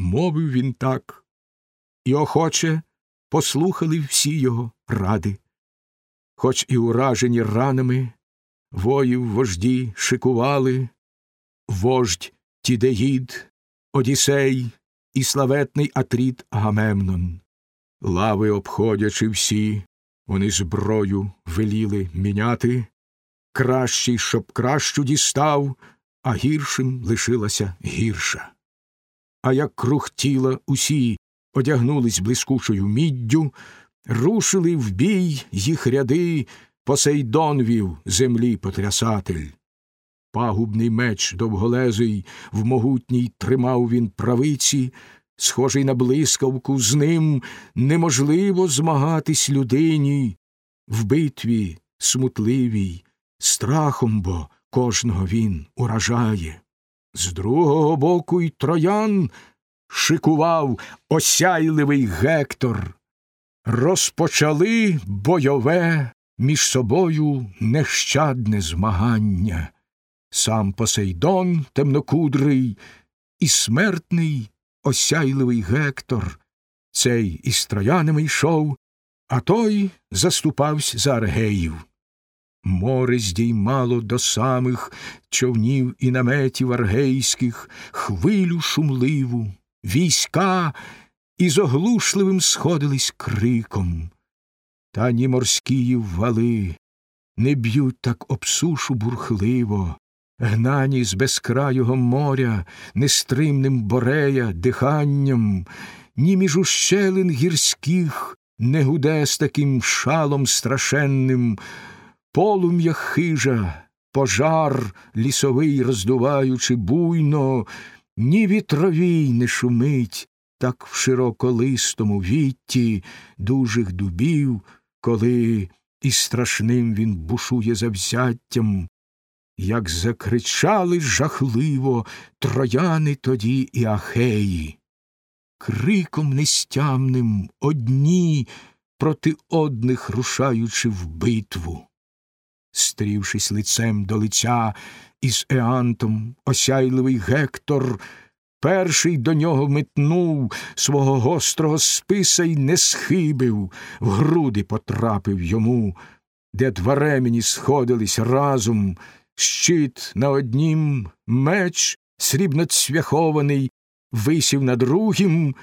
Мовив він так, і охоче послухали всі його ради. Хоч і уражені ранами, воїв вожді шикували, вождь Тідеїд, Одісей і славетний Атріт Агамемнон. Лави обходячи всі, вони зброю веліли міняти, кращий, щоб кращу дістав, а гіршим лишилася гірша. А як круг тіла усі одягнулись блискучою міддю, рушили в бій їх ряди, Посейдон вів землі потрясатель. Пагубний меч довголезий в могутній тримав він правиці, схожий на блискавку, з ним неможливо змагатись людині в битві смутливій, страхом бо кожного він уражає. З другого боку й троян шикував осяйливий Гектор. Розпочали бойове між собою нещадне змагання. Сам Посейдон темнокудрий і смертний осяйливий Гектор. Цей із троянами йшов, а той заступався за аргеїв. Море здіймало до самих човнів і наметів аргейських хвилю шумливу, війська із оглушливим сходились криком. Та ні морські вали не б'ють так об сушу бурхливо, гнані з безкрайого моря, нестримним борея, диханням, ні між ущелин гірських не гуде з таким шалом страшенним, полум'я хижа, пожар лісовий, роздуваючи буйно, ні вітровій не шумить, так в широколистому вітті дужих дубів, коли і страшним він бушує завзяттям, як закричали жахливо трояни тоді і ахеї, криком нестямним одні проти одних рушаючи в битву. Стрівшись лицем до лиця із Еантом, осяйливий Гектор, перший до нього метнув свого гострого списа й не схибив, в груди потрапив йому, де два ремені сходились разом, щит на однім, меч срібноцвяхований, висів на другім,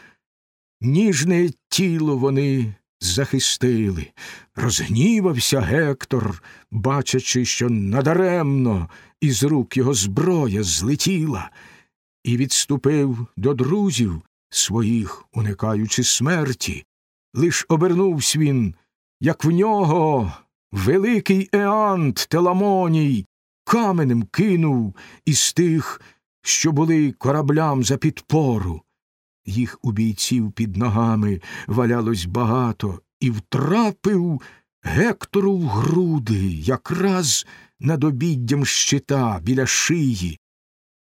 ніжне тіло вони захистили. Розгнівався Гектор, бачачи, що надаремно із рук його зброя злетіла, і відступив до друзів своїх, уникаючи смерті. Лиш обернувся він, як в нього великий Еант Теламоній каменем кинув із тих, що були кораблям за підпору. Їх у бійців під ногами валялось багато, і втрапив Гектору в груди, якраз над обіддям щита біля шиї.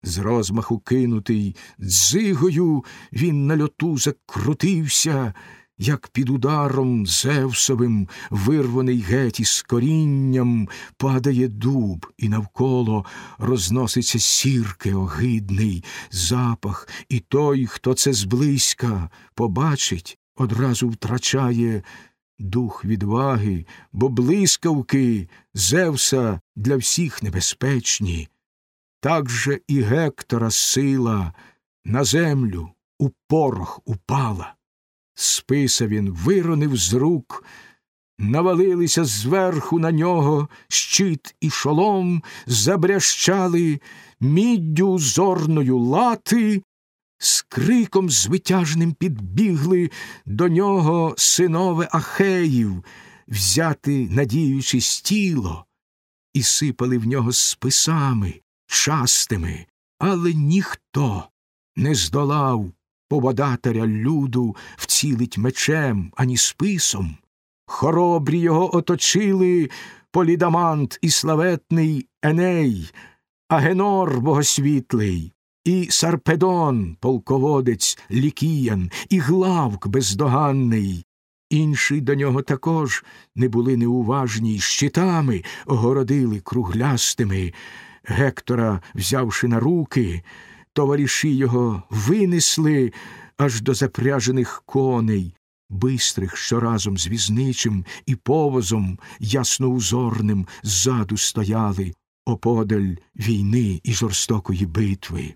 З розмаху кинутий дзигою він на льоту закрутився, як під ударом Зевсовим, вирваний геть із корінням, падає дуб, і навколо розноситься сірки огидний запах, і той, хто це зблизька побачить, одразу втрачає дух відваги, бо блискавки Зевса для всіх небезпечні. Так же і Гектора сила на землю у порох упала. Списа він виронив з рук, навалилися зверху на нього щит і шолом, забрящали міддю зорною лати, з криком звитяжним підбігли до нього синове Ахеїв, взяти, надіючись тіло, і сипали в нього списами частими, але ніхто не здолав повождатаря люду вцілить мечем, ані списом. Хоробрі його оточили Полідамант і славетний Еней, Агенор богосвітлий, і Сарпедон, полководець лікіян, і Главк бездоганний. Інші до нього також не були неуважні, й щитами огородили круглястими. Гектора, взявши на руки, товариші його винесли аж до запряжених коней, бистрих, що разом з візничим і повозом ясноузорним ззаду стояли, оподаль війни і жорстокої битви.